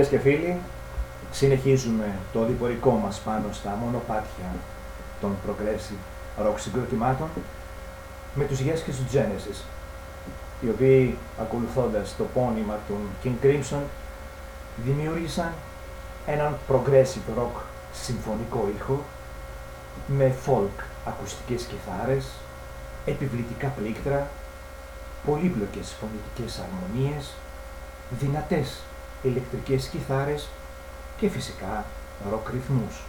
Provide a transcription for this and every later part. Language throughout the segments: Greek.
και φίλοι, συνεχίζουμε το διπορικό μας πάνω στα μονοπάτια των progressive rock συγκροτημάτων με τους Yes και τους Genesis, οι οποίοι ακολουθώντας το πόνημα του King Crimson δημιούργησαν έναν progressive rock συμφωνικό ήχο με folk ακουστικές κιθάρες, επιβλητικά πλήκτρα, πολύπλοκες φωνητικές αρμονίες, δυνατές ηλεκτρικές κιθάρες και φυσικά ροκ ρυθμούς.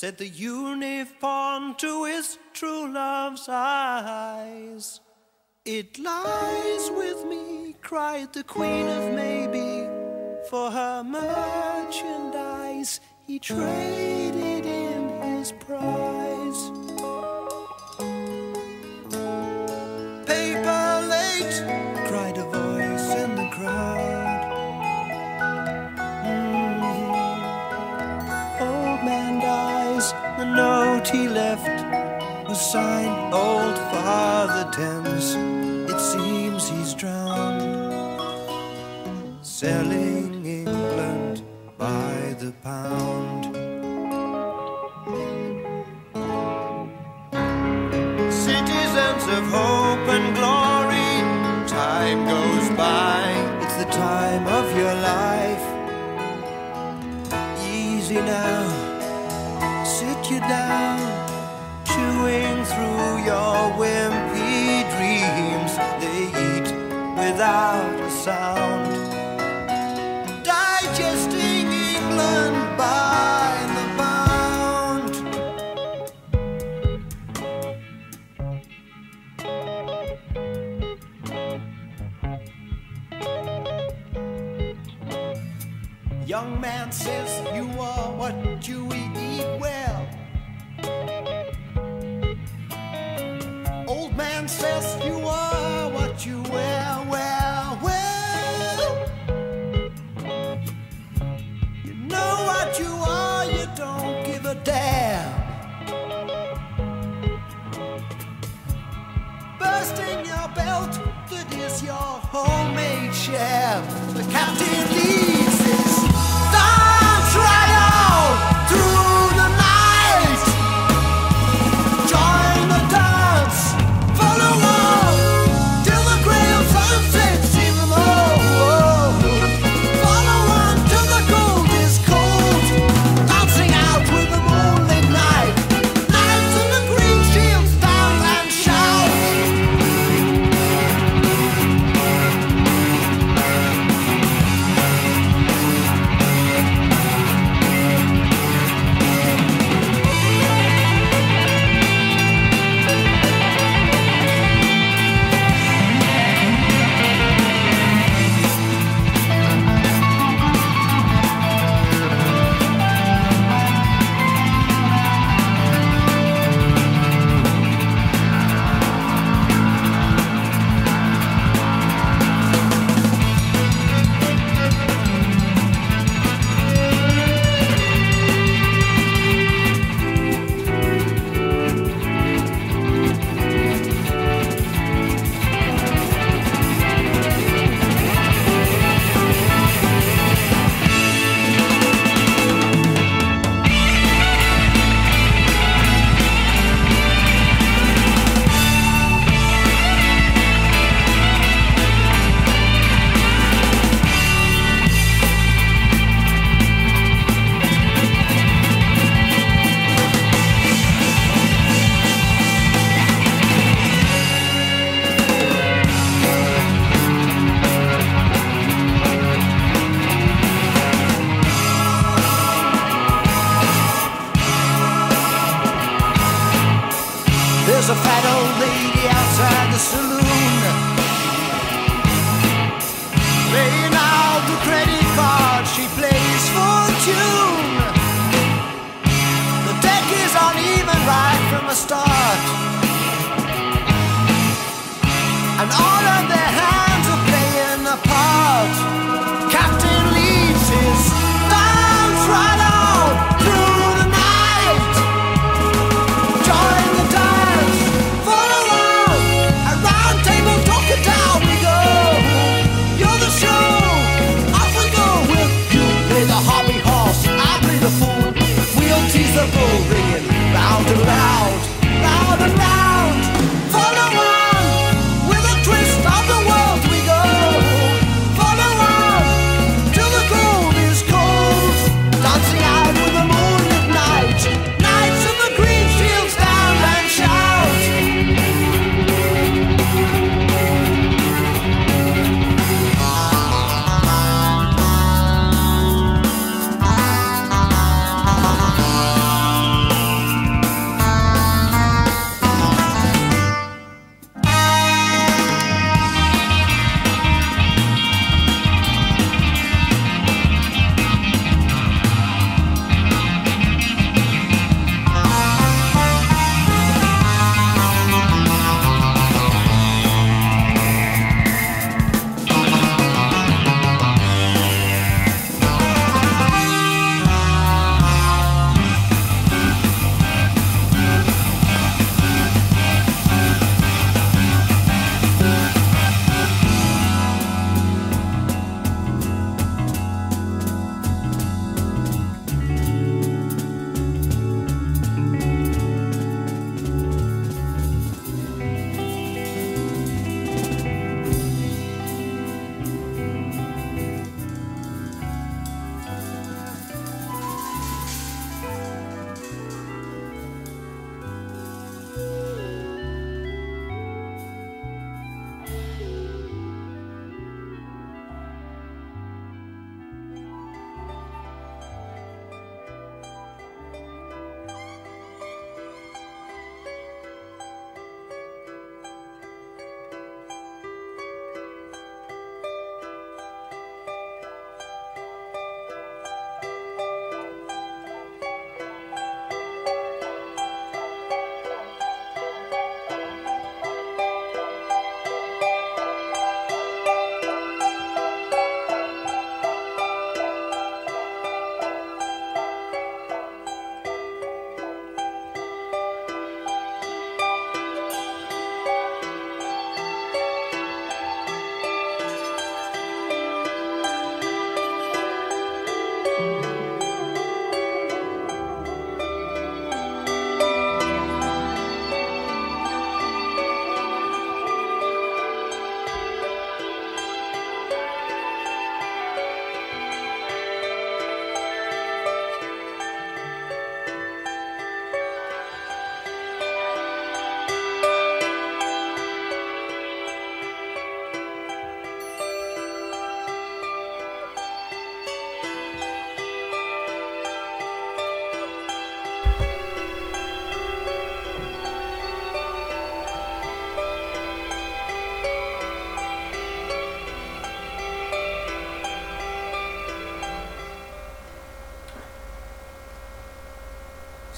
Said the unicorn to his true love's eyes. It lies with me, cried the queen of maybe, for her merchandise he traded in his prize. The note he left was signed Old Father Thames. It seems he's drowned, selling England by the pound. Citizens of hope and glory, time goes by. It's the time of your life. Easy now you down, chewing through your wimpy dreams. They eat without a sound, digesting England by the pound. Young man says you are what you are what you wear, well, well. You know what you are, you don't give a damn. Bursting your belt, that is your homemade sham. The captain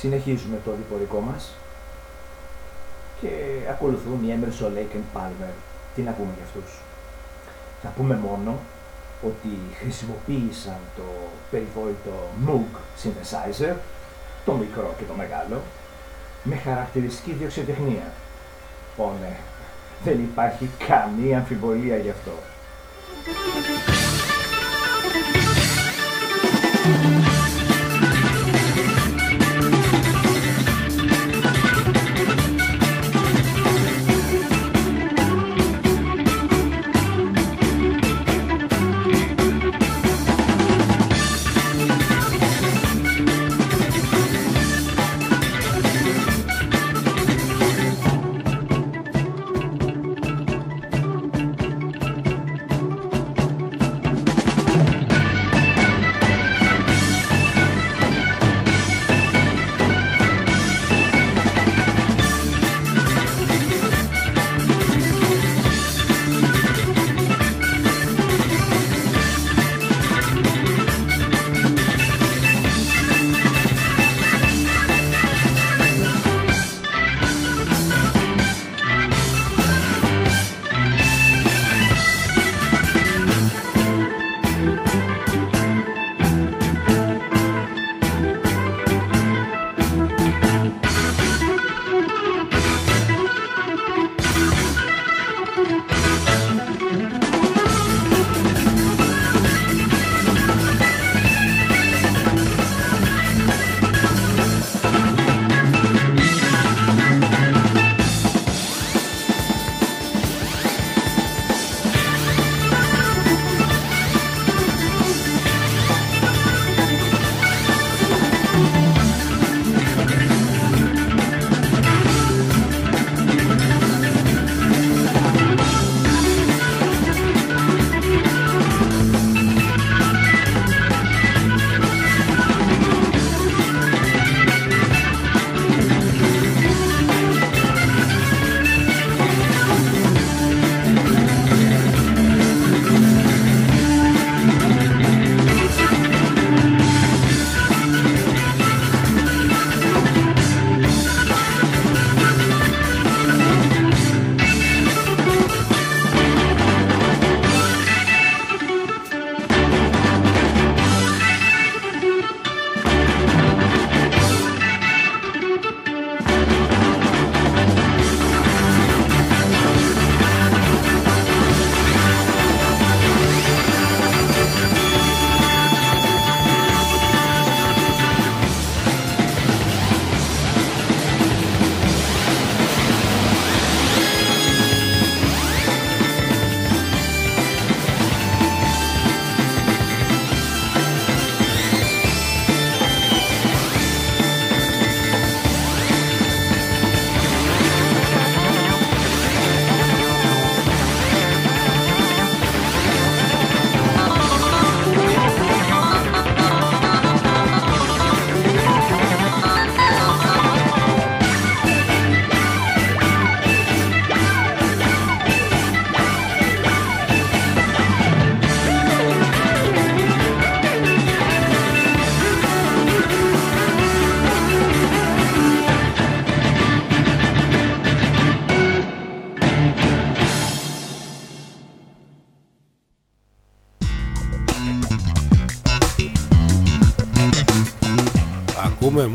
Συνεχίζουμε το διπορικό μας και ακολουθούν οι Emerson Lake and Palmer. Τι να πούμε για αυτούς; Θα πούμε μόνο ότι χρησιμοποίησαν το περιβόητο Moog Synthesizer, το μικρό και το μεγάλο, με χαρακτηριστική διοξιτεχνία. Ω ναι, δεν υπάρχει καμία αμφιβολία γι' αυτό.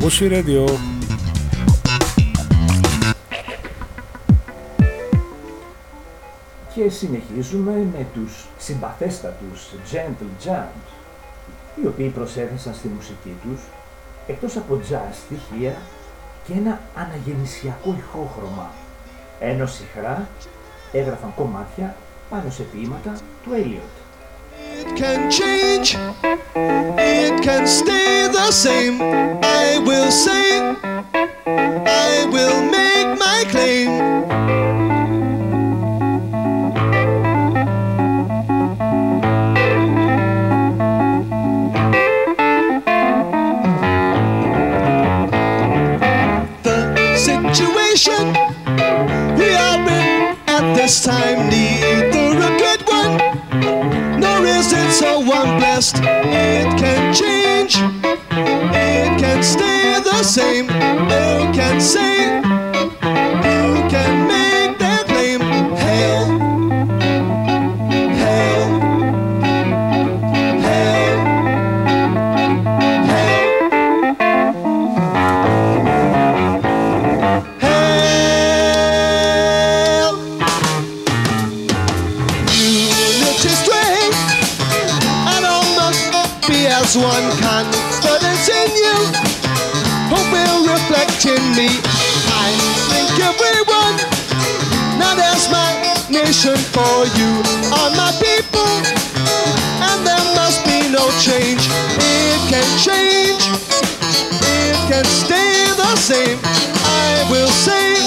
Ακούμε Μουσι Radio. Και συνεχίζουμε με τους συμπαθέστατους Gentle Giant, οι οποίοι προσέθεσαν στη μουσική τους, εκτός από jazz στοιχεία, και ένα αναγεννησιακό ηχόχρωμα, ενώ συχνά έγραφαν κομμάτια πάνω σε ποίηματα του Elliot. It can change, it can stay the same. I will say, I will make my claim. The situation we are in at this time, neither a good one nor is it so one blessed. It can change, stay the same. They can say, nation for you are my people, and there must be no change. It can change, it can stay the same. I will say,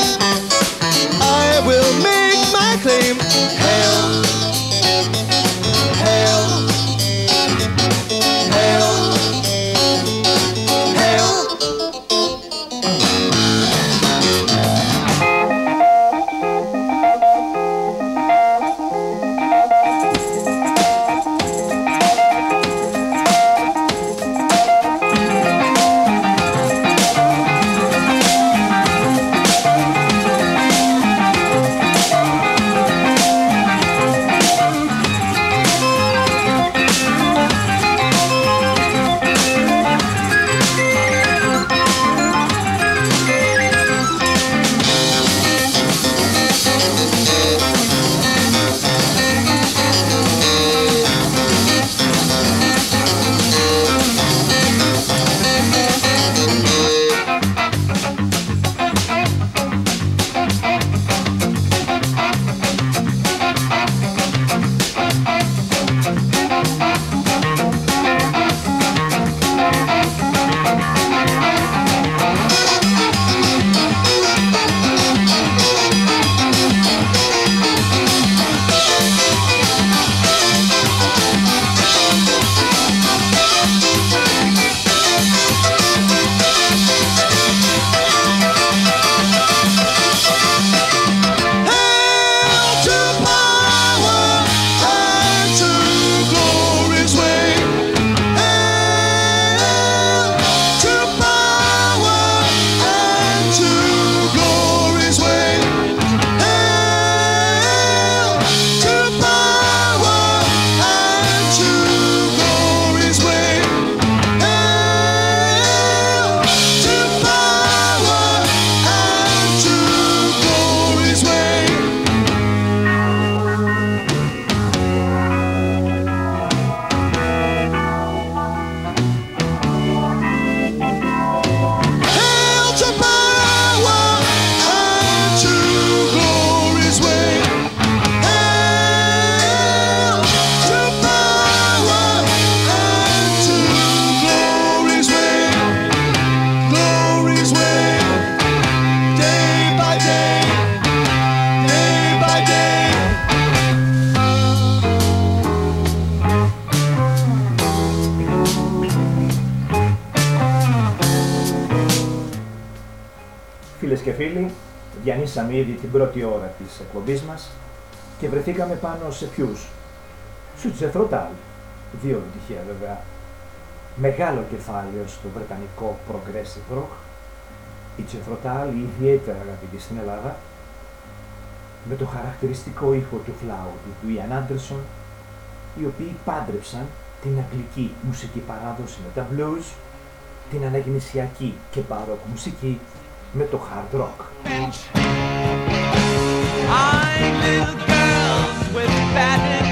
Διανύσαμε ήδη την πρώτη ώρα της εκπομπής μας και βρεθήκαμε πάνω σε ποιους; Σούτσε Τζεφροτάλ, δύο τυχαία βέβαια, μεγάλο κεφάλαιο στο βρετανικό Progressive Rock, η Τζεφροτάλ ιδιαίτερα αγαπητή στην Ελλάδα, με το χαρακτηριστικό ήχο του Φλάου του Ιαν Άντερσον, οι οποίοι πάντρεψαν την αγγλική μουσική παράδοση με τα blues, την αναγνησιακή και παρόκ μουσική με hard rock. I'm little girls with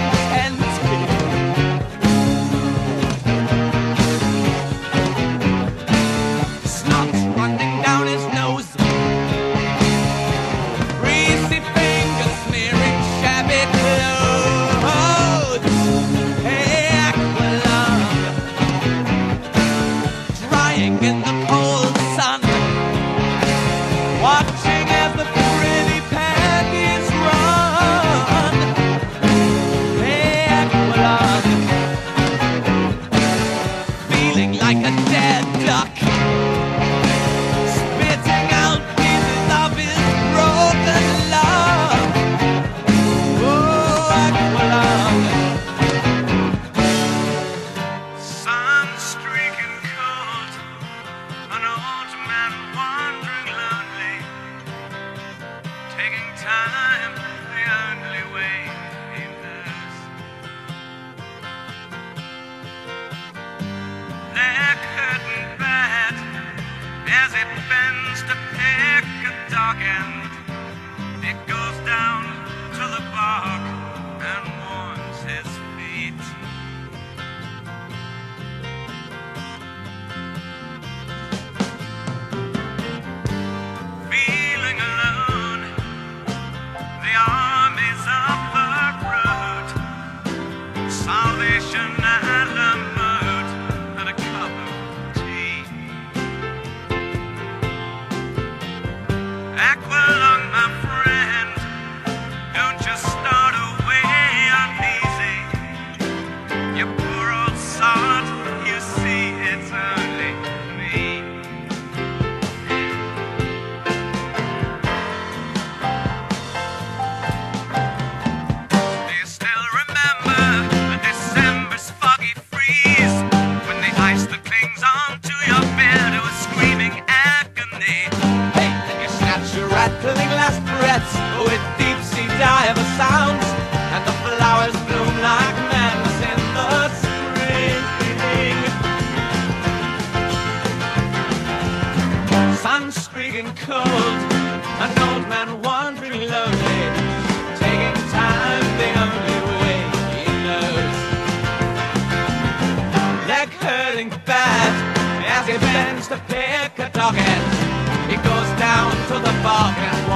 stomach hurting bad as he bends to pick a target. He goes down to the bargain.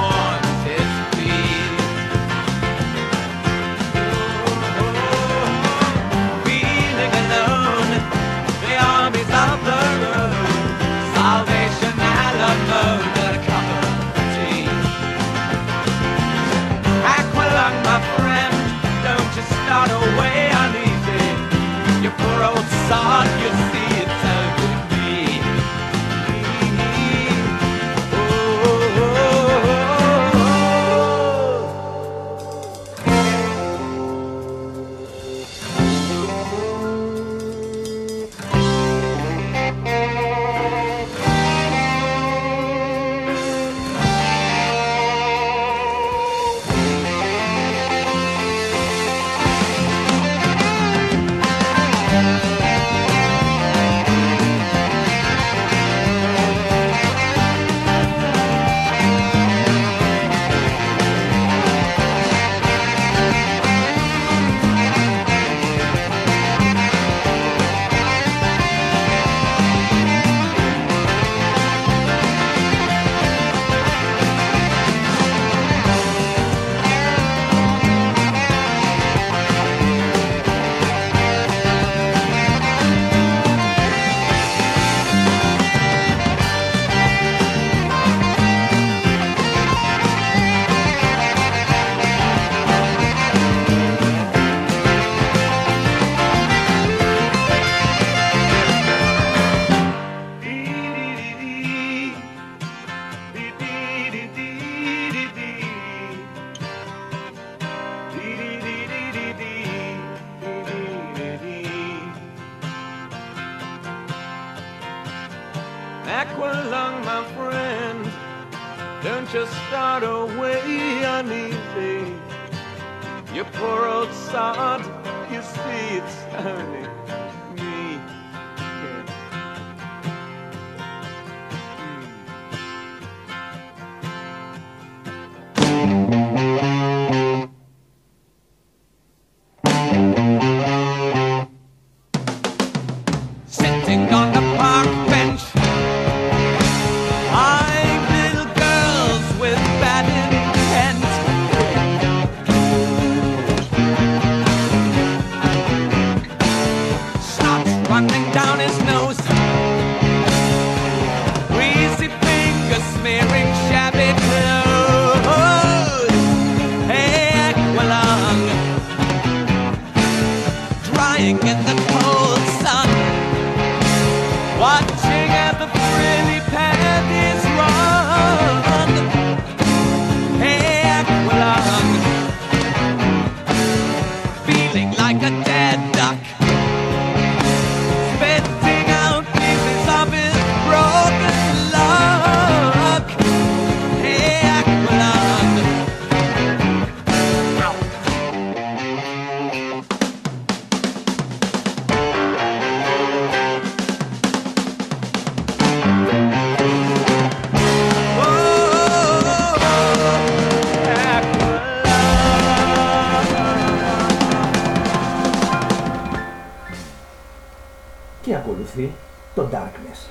ακολουθεί το Darkness.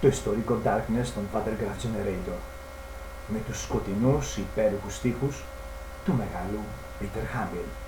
Το ιστορικό Darkness των Vandergraaf Generator με τους σκοτεινούς υπέροχους στίχους του μεγάλου Peter Hamill.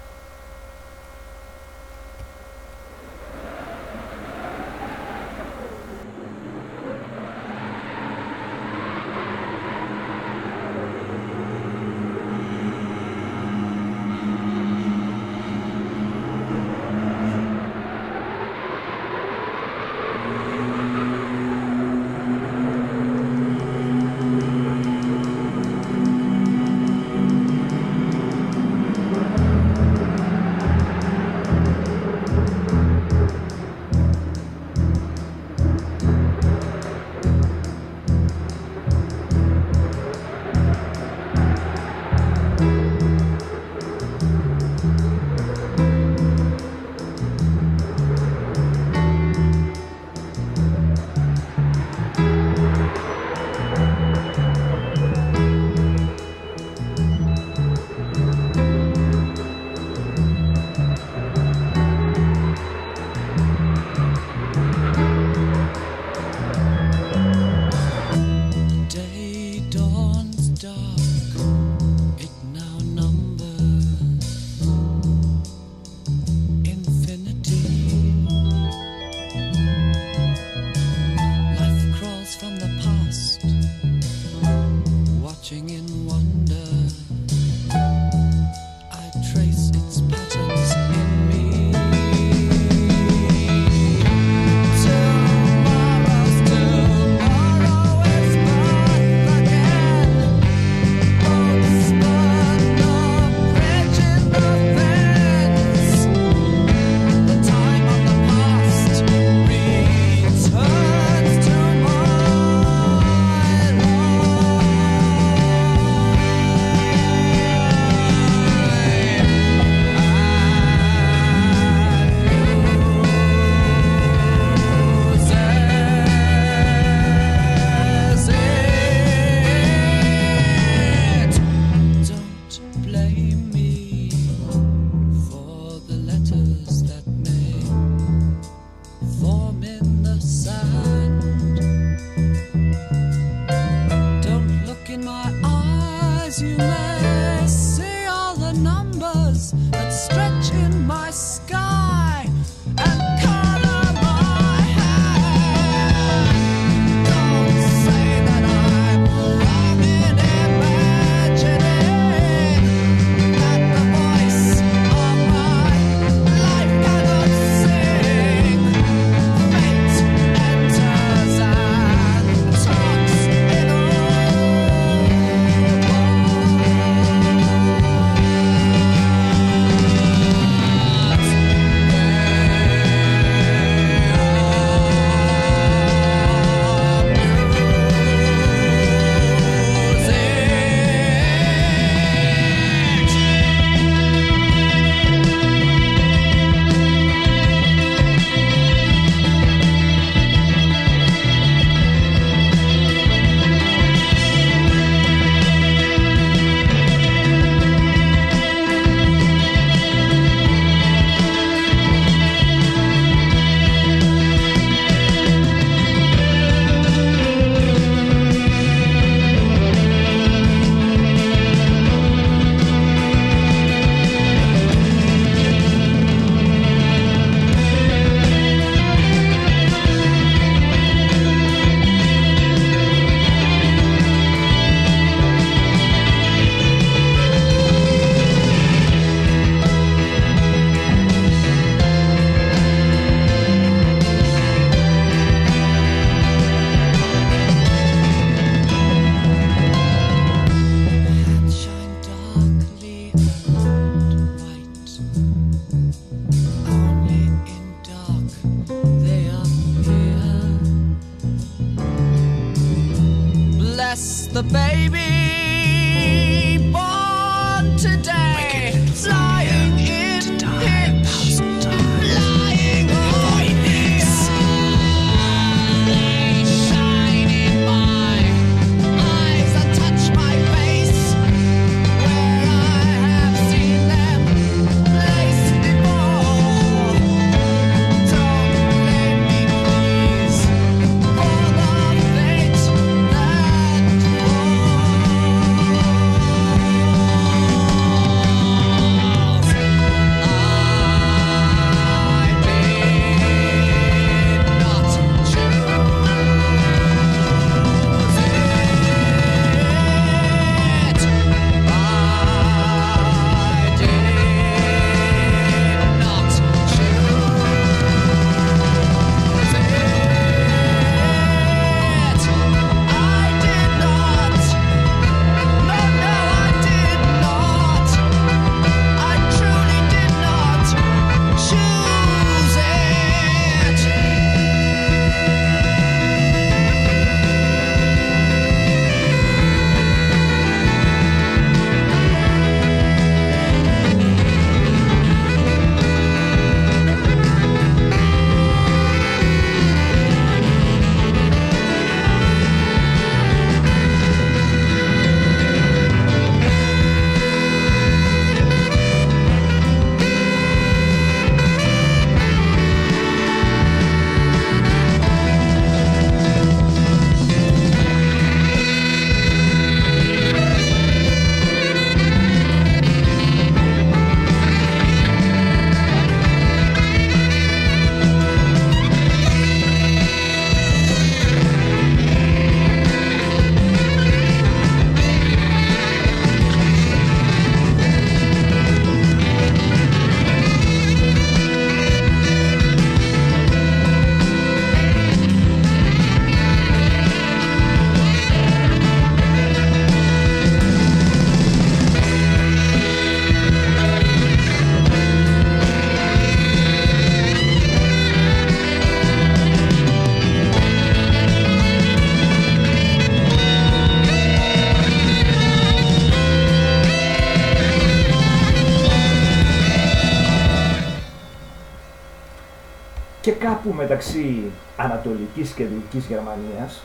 Μεταξύ Ανατολικής και Δυτικής Γερμανίας,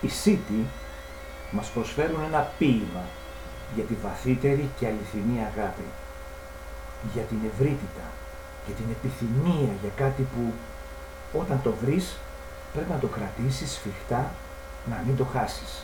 οι City μας προσφέρουν ένα ποίημα για τη βαθύτερη και αληθινή αγάπη, για την ευρύτητα, για την επιθυμία για κάτι που όταν το βρεις πρέπει να το κρατήσεις σφιχτά, να μην το χάσεις.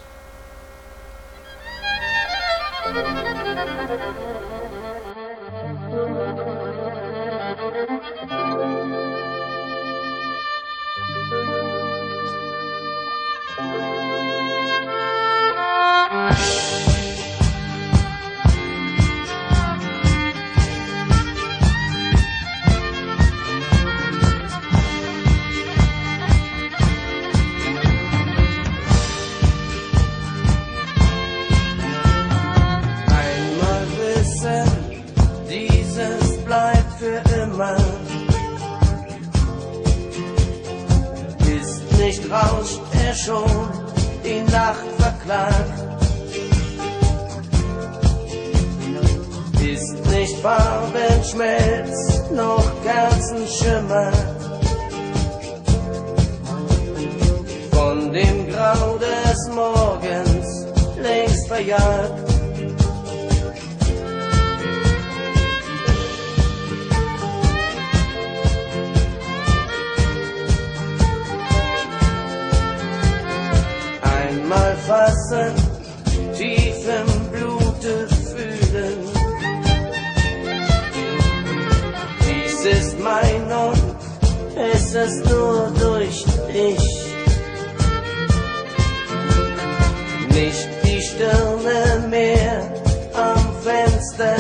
Nicht rauscht er schon die Nacht verklagt. Ist nicht Farbenschmelz noch Kerzenschimmer. Von dem Grau des Morgens längst verjagt. einmal fassen, Dies ist mein und es ist nur durch dich. Nicht die Stirne mehr am Fenster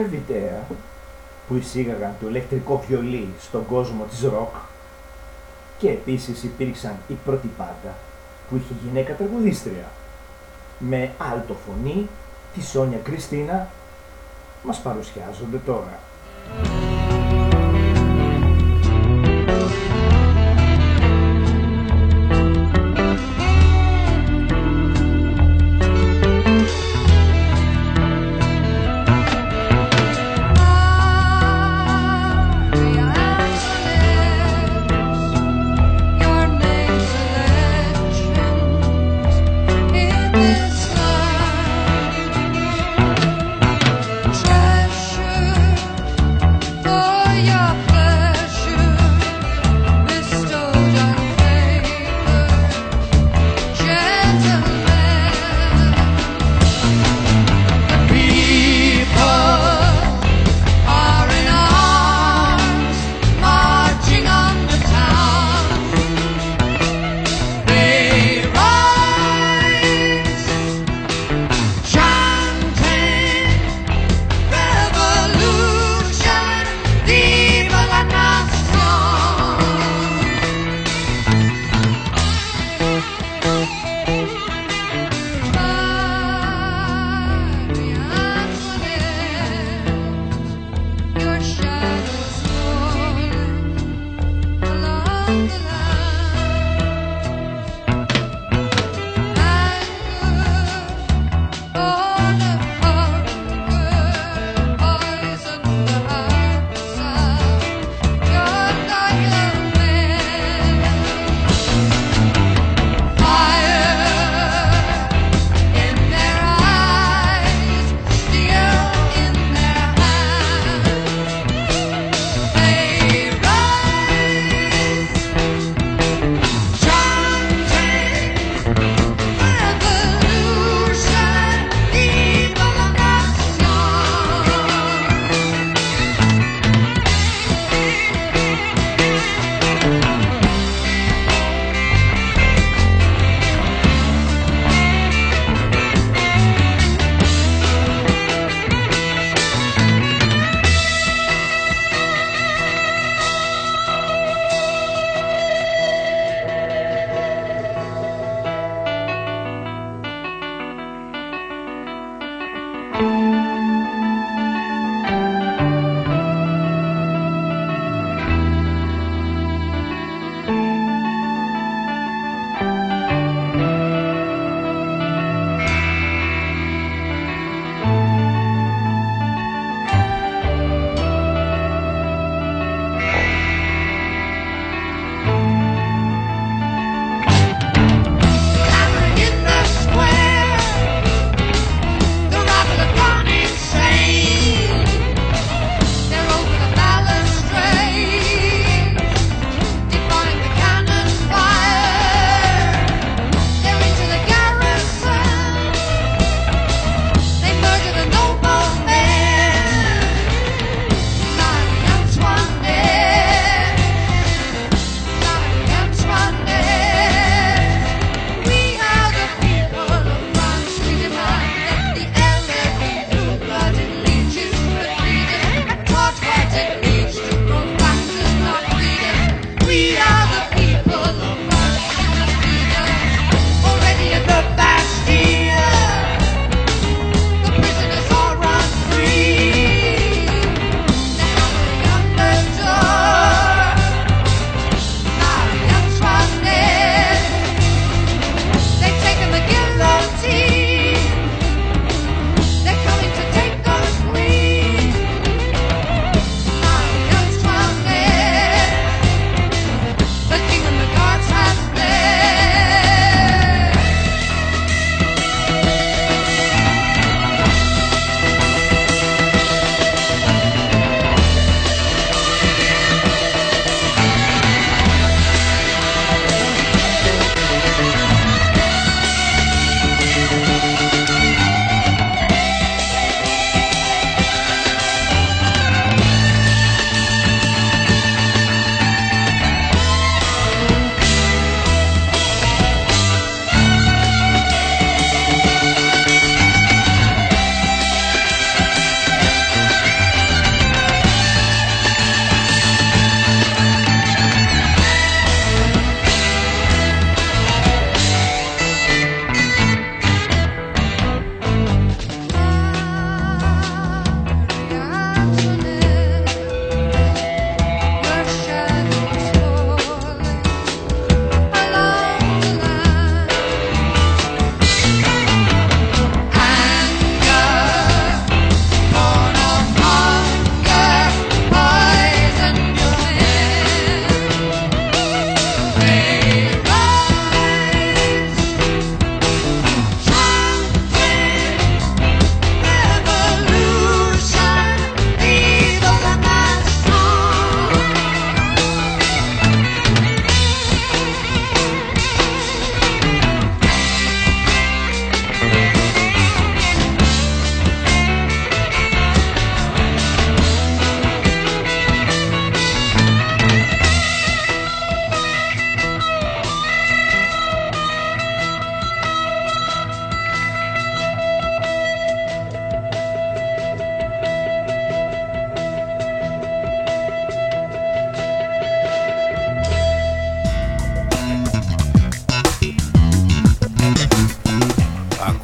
Σερβιτέα που εισήγαγαν το ηλεκτρικό βιολί στον κόσμο της ροκ και επίσης υπήρξαν η πρώτη πάντα που είχε γυναίκα τραγουδίστρια με αλτοφωνή τη Σόνια Κριστίνα μας παρουσιάζονται τώρα.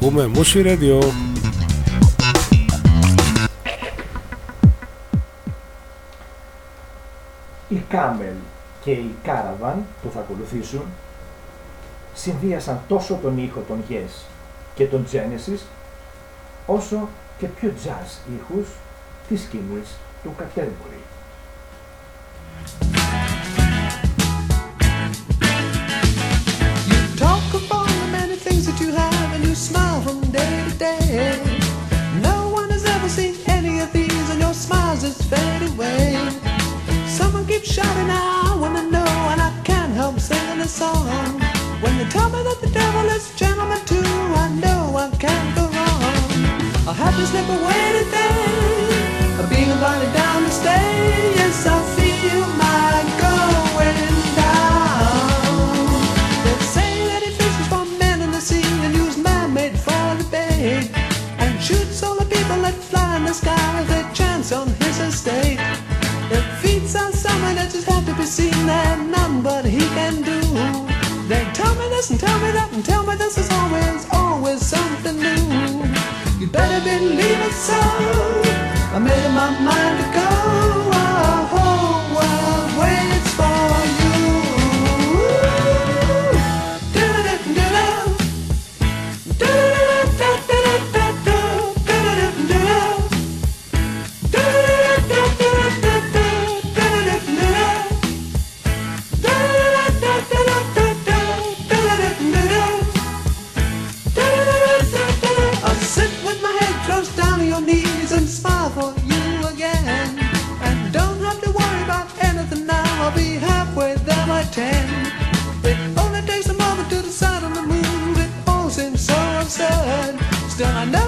Ακούμε Mushi Radio. Η Camel και η Caravan που θα ακολουθήσουν συνδύασαν τόσο τον ήχο των Yes και των Genesis όσο και πιο jazz ήχους της σκηνής του Canterbury. Smile from day to day. No one has ever seen any of these and your smiles just fade away. Someone keeps shouting, I wanna know, and I can't help singing a song. When they tell me that the devil is a gentleman too, I know I can't go wrong. I'll have to slip away today, being invited down to stay. Yes, I feel my going the sky with a chance on his estate. Their feats are something that just have to be seen, and none but he can do. They tell me this and tell me that and tell me this is always, always something new. You better believe it so. I made up my mind to go. There ten. It only takes a moment to decide on the move. It all seems so absurd. Still, I know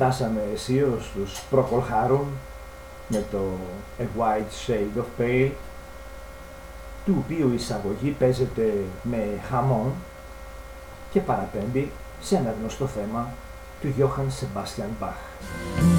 φτάσαμε αισίως στους Procol με το A White Shade of Pale του οποίου η εισαγωγή παίζεται με χαμόν και παραπέμπει σε ένα γνωστό θέμα του Johann Sebastian Bach.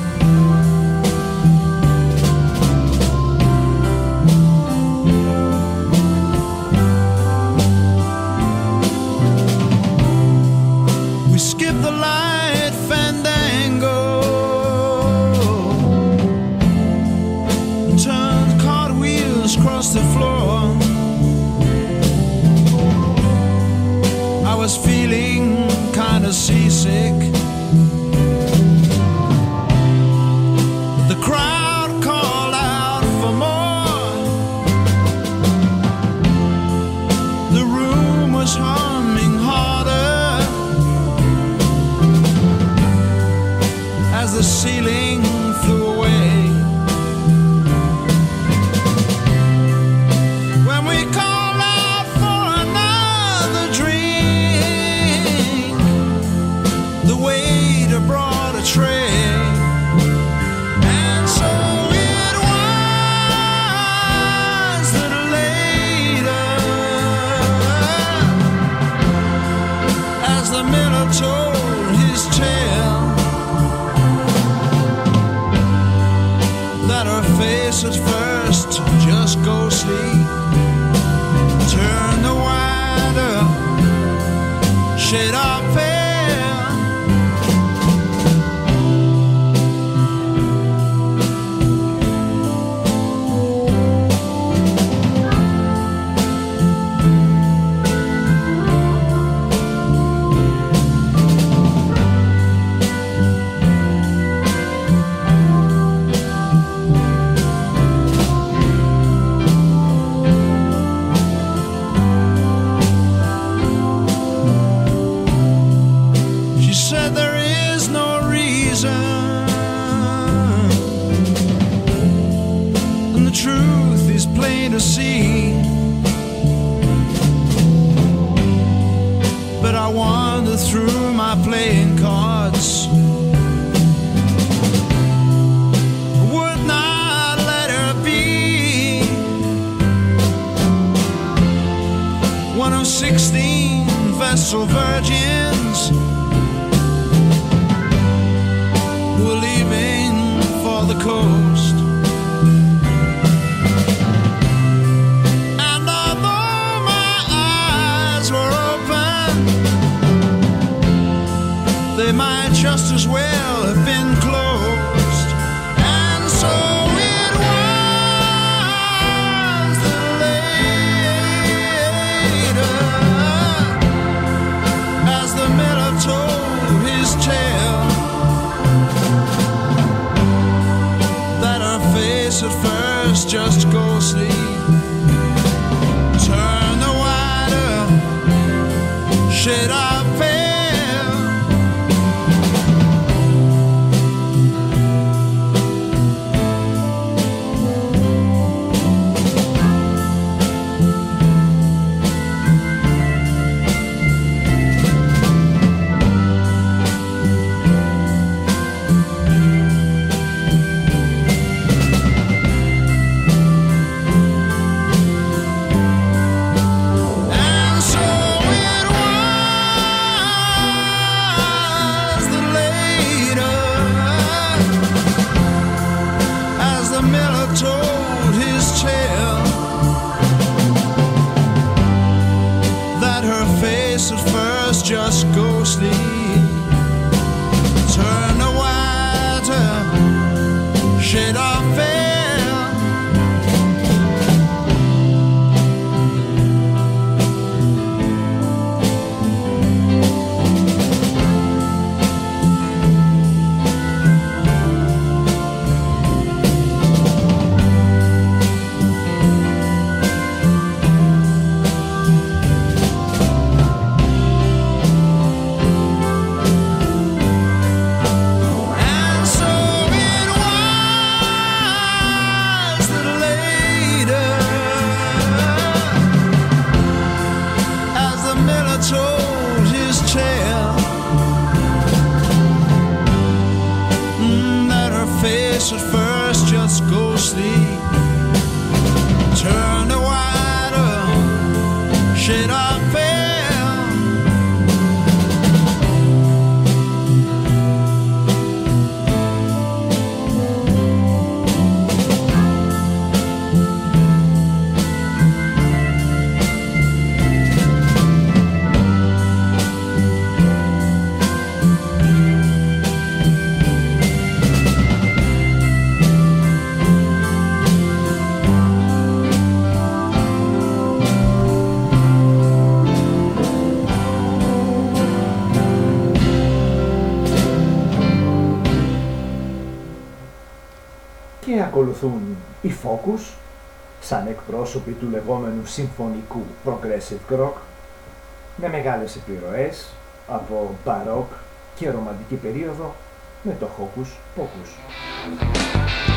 at first, just go sleep. at first, just go sleep. Ακολουθούν οι Focus, σαν εκπρόσωποι του λεγόμενου συμφωνικού progressive rock, με μεγάλες επιρροές από baroque και ρομαντική περίοδο με το Hocus Pocus.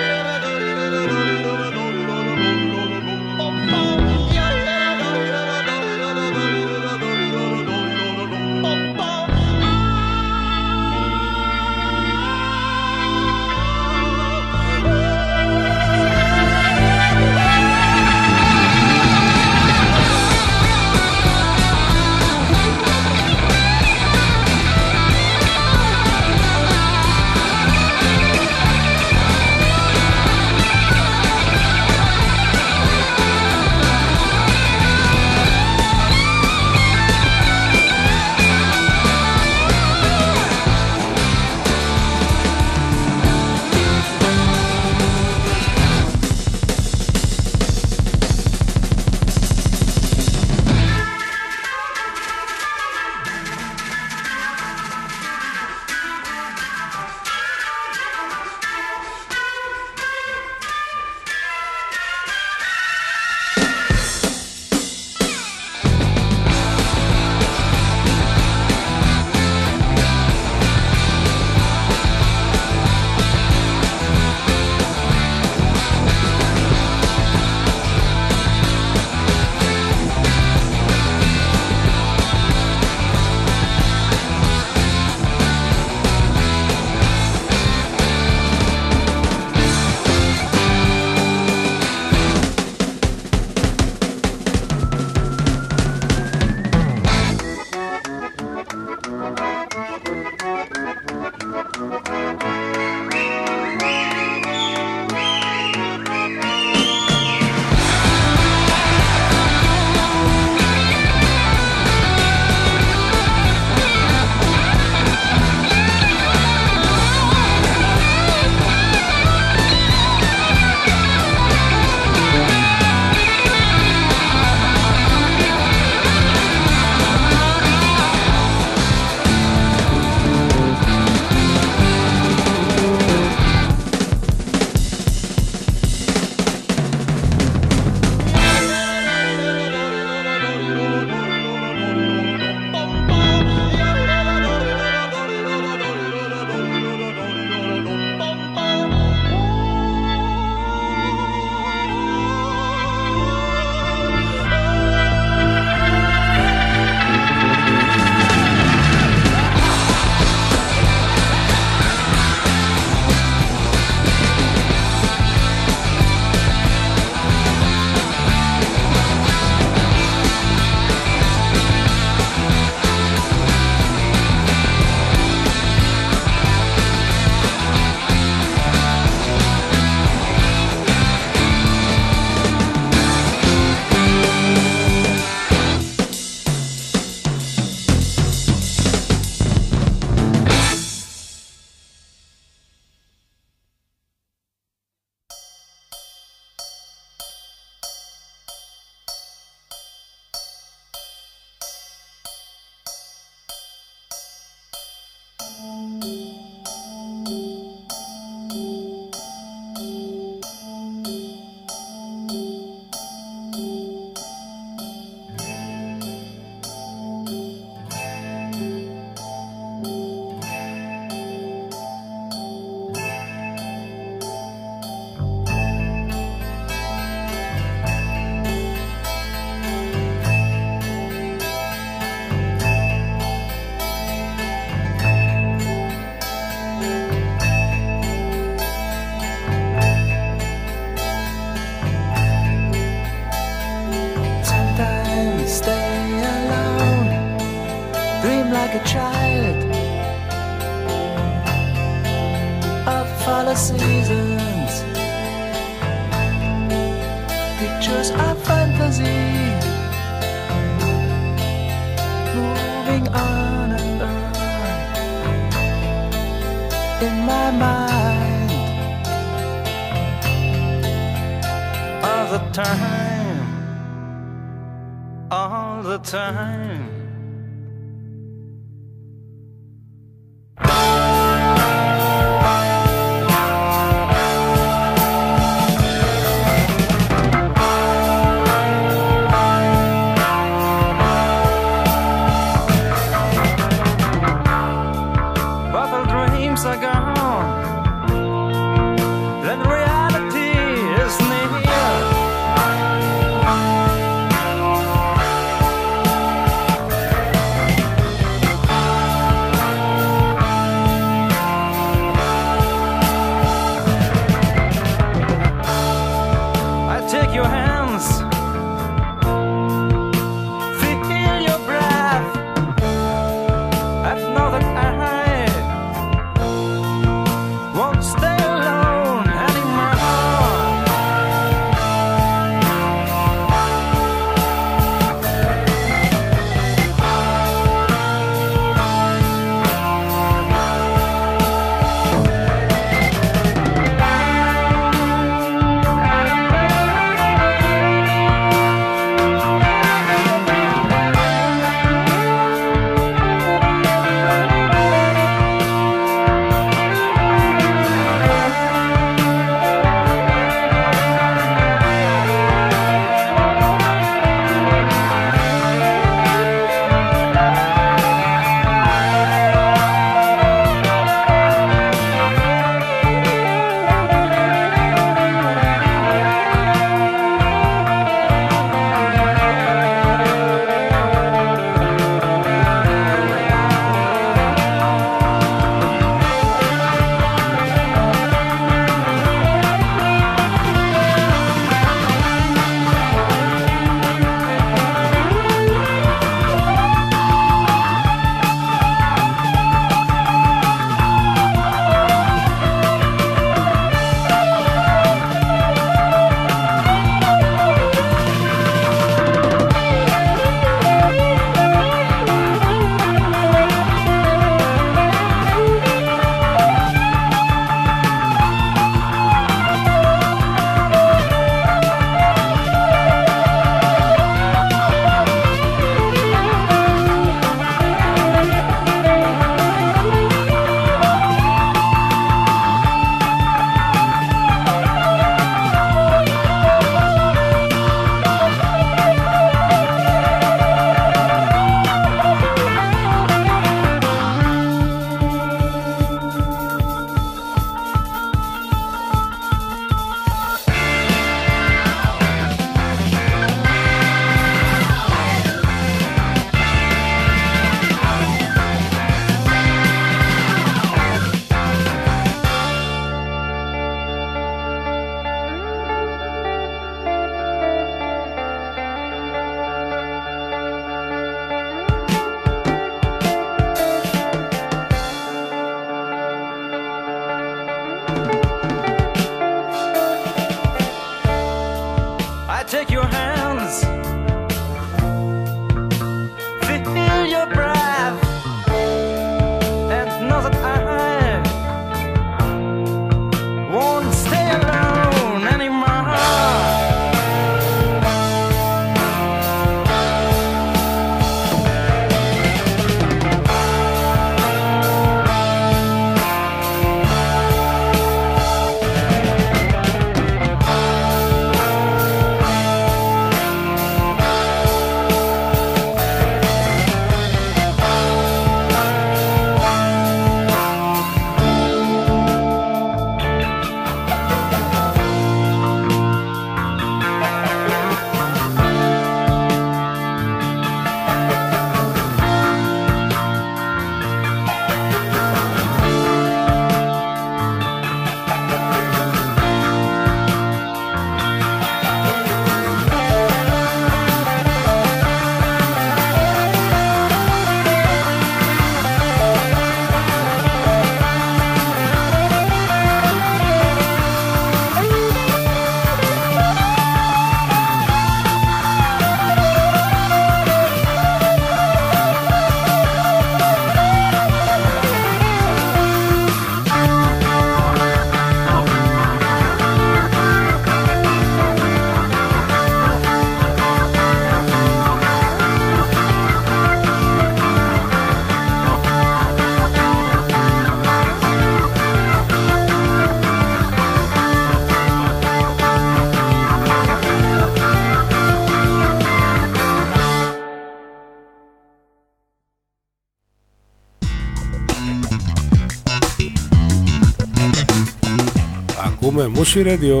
Ακούμε Μουσι Radio.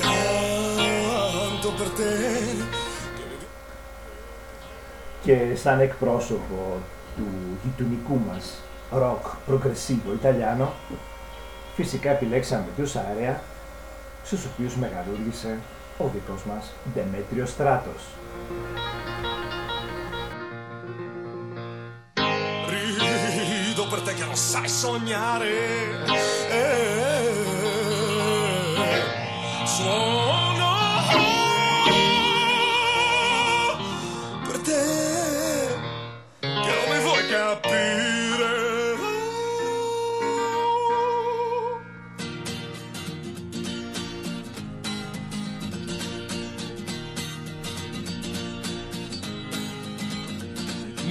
Canto per te. Και σαν εκπρόσωπο του γειτονικού μας ροκ progressivo Ιταλιάνο, φυσικά επιλέξαμε τους Άρεα, στους οποίους μεγαλούργησε ο δικός μας Δεμέτριος Στράτος. Rido per te che non sai sognare. Eh, Suono per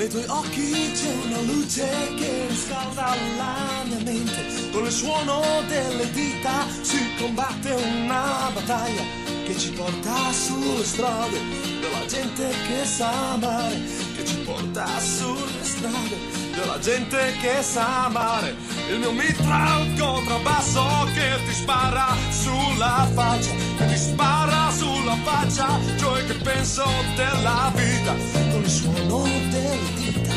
Nei tuoi occhi c'è una luce che riscalda la mia mente. Con il suono delle dita si combatte una battaglia che ci porta sulle strade della gente che sa amare. Che ci porta sulle strade della gente che sa amare. Il mio mitra è un contrabbasso che ti spara sulla faccia, che ti spara faccia, cioè che penso della vita. Con il suono delle dita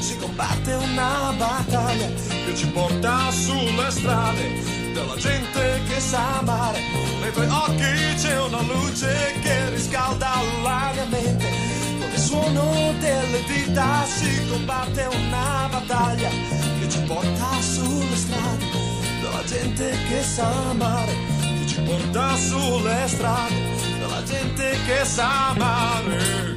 si combatte una battaglia che ci porta sulle strade della gente che sa amare. Nei tuoi occhi c'è una luce che riscalda la mia mente. Con il suono delle dita si combatte una battaglia che ci porta sulle strade della gente che sa amare. Che ci porta sulle strade gente que es amable.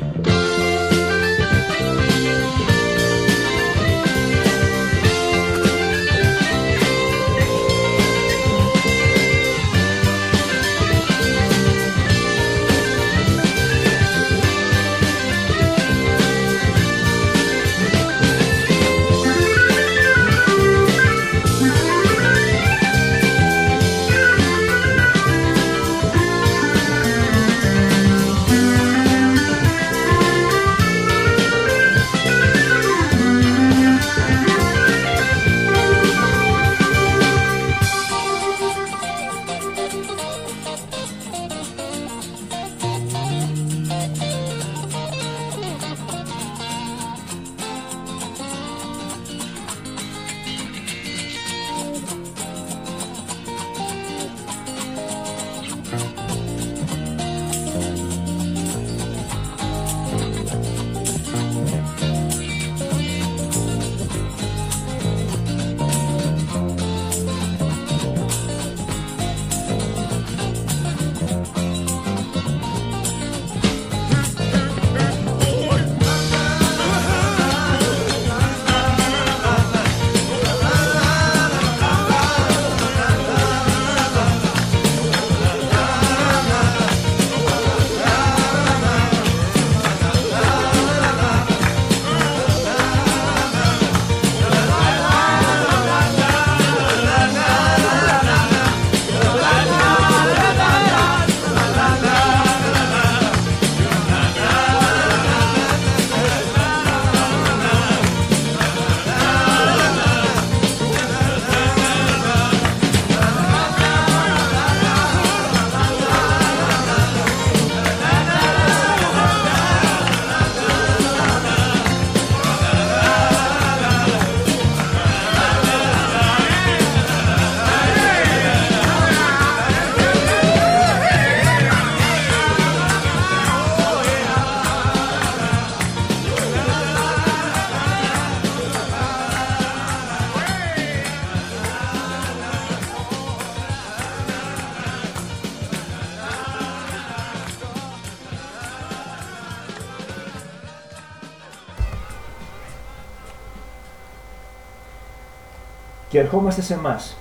Ερχόμαστε σε εμάς.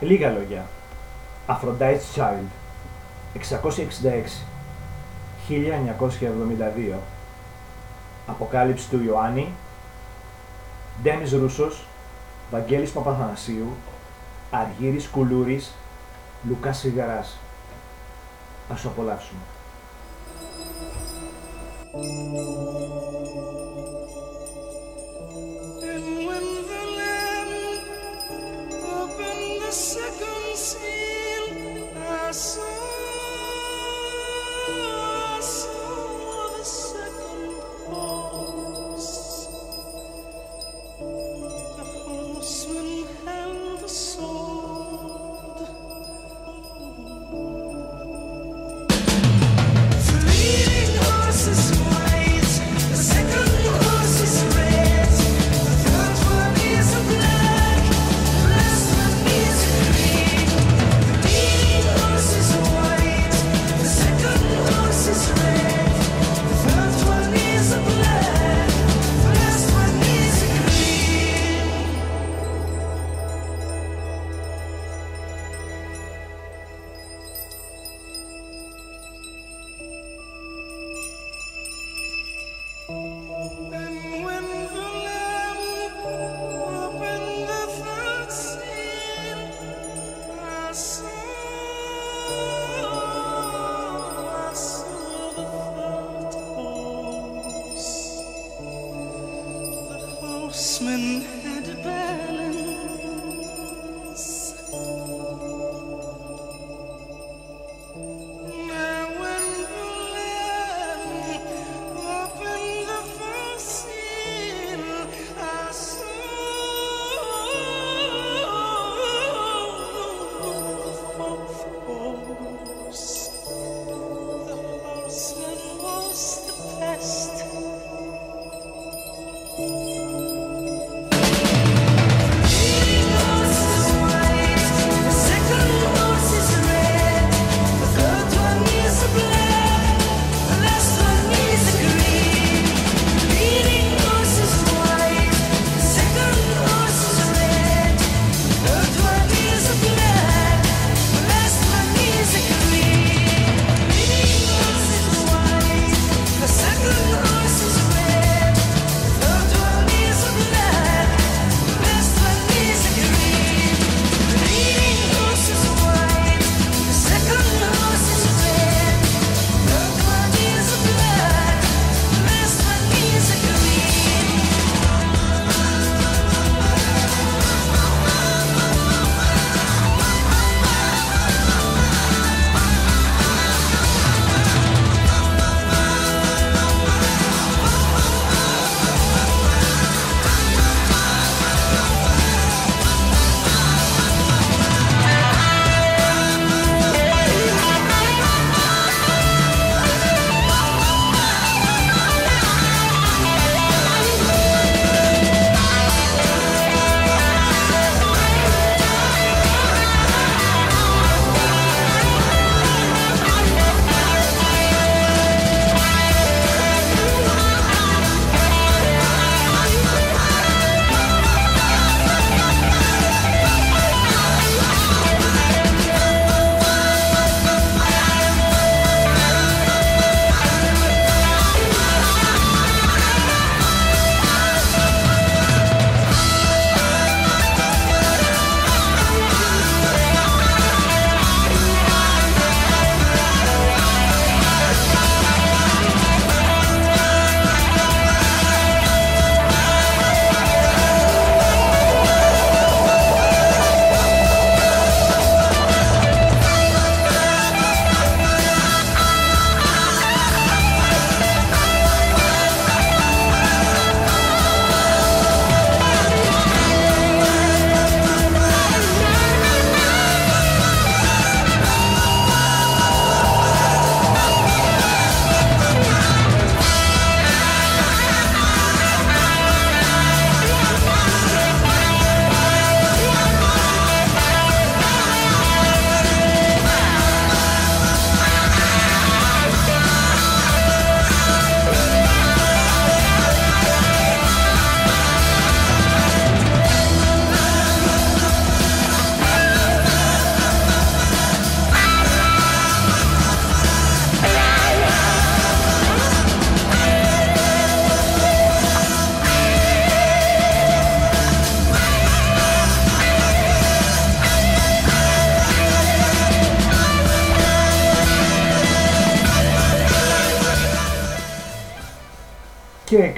Λίγα λόγια. Aphrodite's Child. 666. 1972. Αποκάλυψη του Ιωάννη. Ντέμις Ρούσος. Βαγγέλης Παπαθανασίου. Αργύρης Κουλούρης. Λουκάς Σιγαράς. Ας το απολαύσουμε.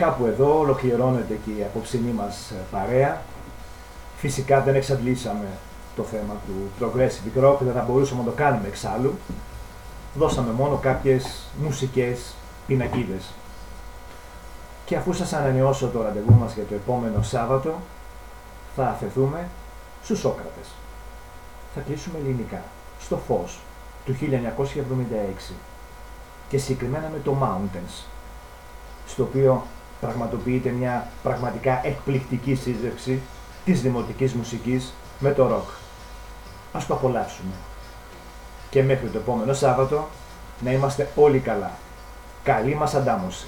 Κάπου εδώ ολοκληρώνεται και η απόψινή μας ε, παρέα. Φυσικά δεν εξαντλήσαμε το θέμα του progressive rock, δεν θα μπορούσαμε να το κάνουμε εξάλλου. Δώσαμε μόνο κάποιες μουσικές πινακίδες. Και αφού σας ανανεώσω το ραντεβού μας για το επόμενο Σάββατο, θα αφαιθούμε στους Σόκρατες. Θα κλείσουμε ελληνικά, στο φως του 1976 και συγκεκριμένα με το Mountains, στο οποίο πραγματοποιείται μια πραγματικά εκπληκτική σύζευξη της δημοτικής μουσικής με το ροκ. Ας το απολαύσουμε. Και μέχρι το επόμενο Σάββατο να είμαστε όλοι καλά. Καλή μας αντάμωση.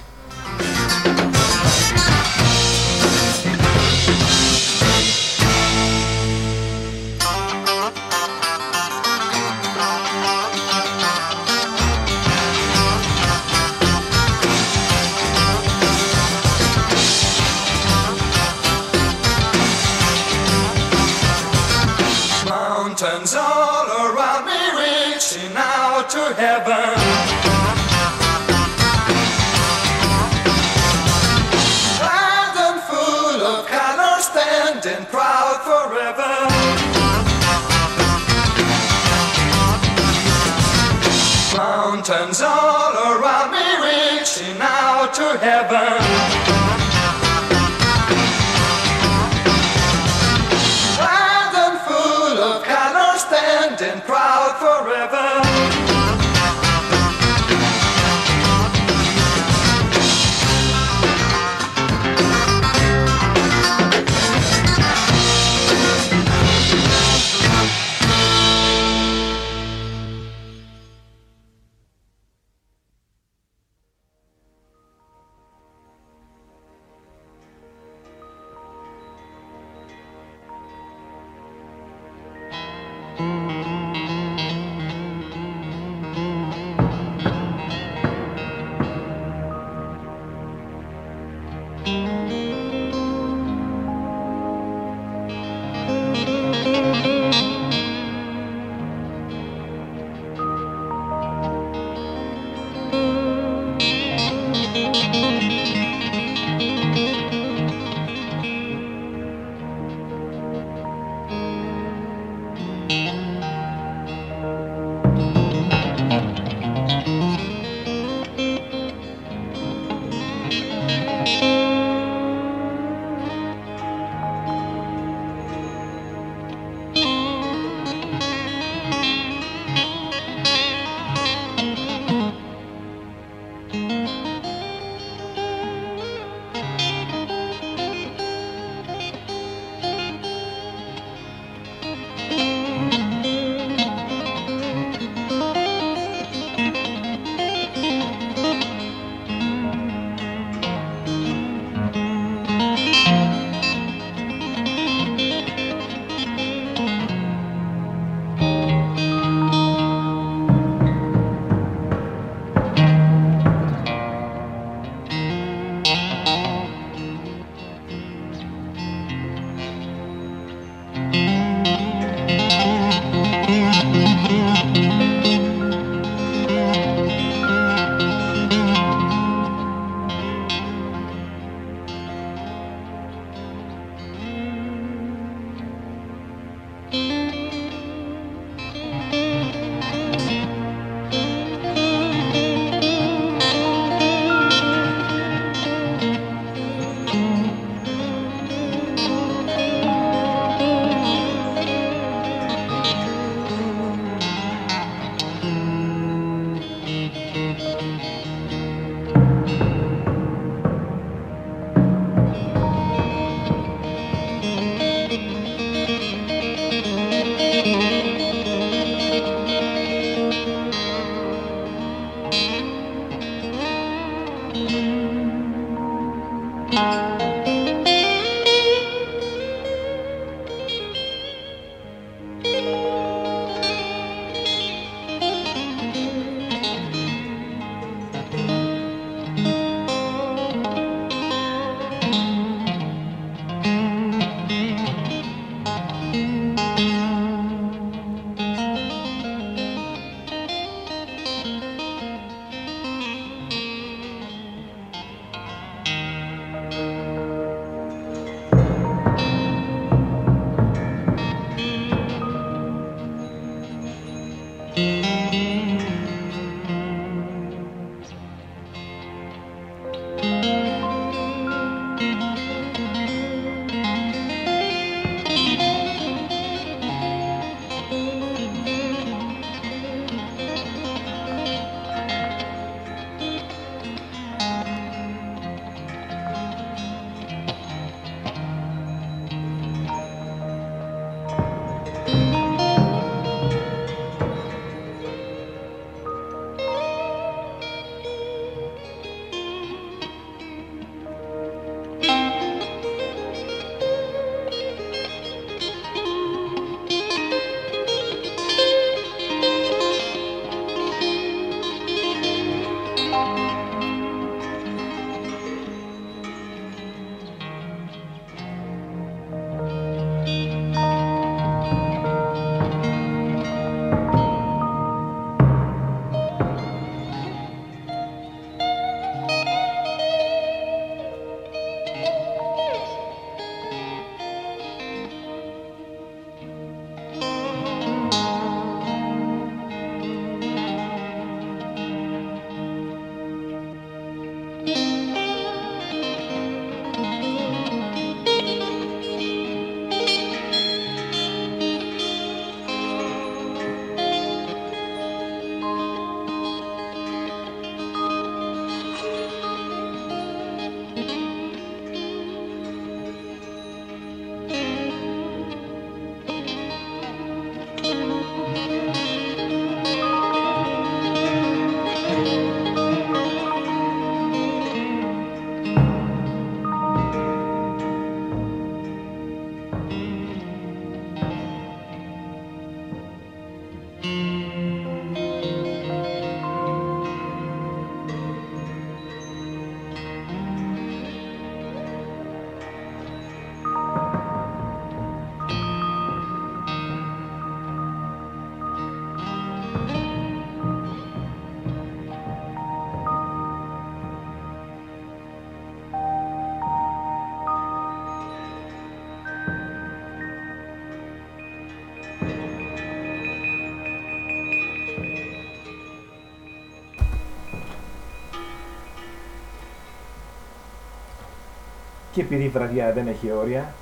και επειδή η βραδιά δεν έχει όρια,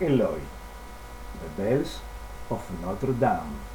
Eloi, The Bells of Notre Dame.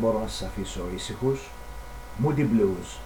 Δεν μπορώ να σας αφήσω ήσυχους, Moody Blues, The Voice.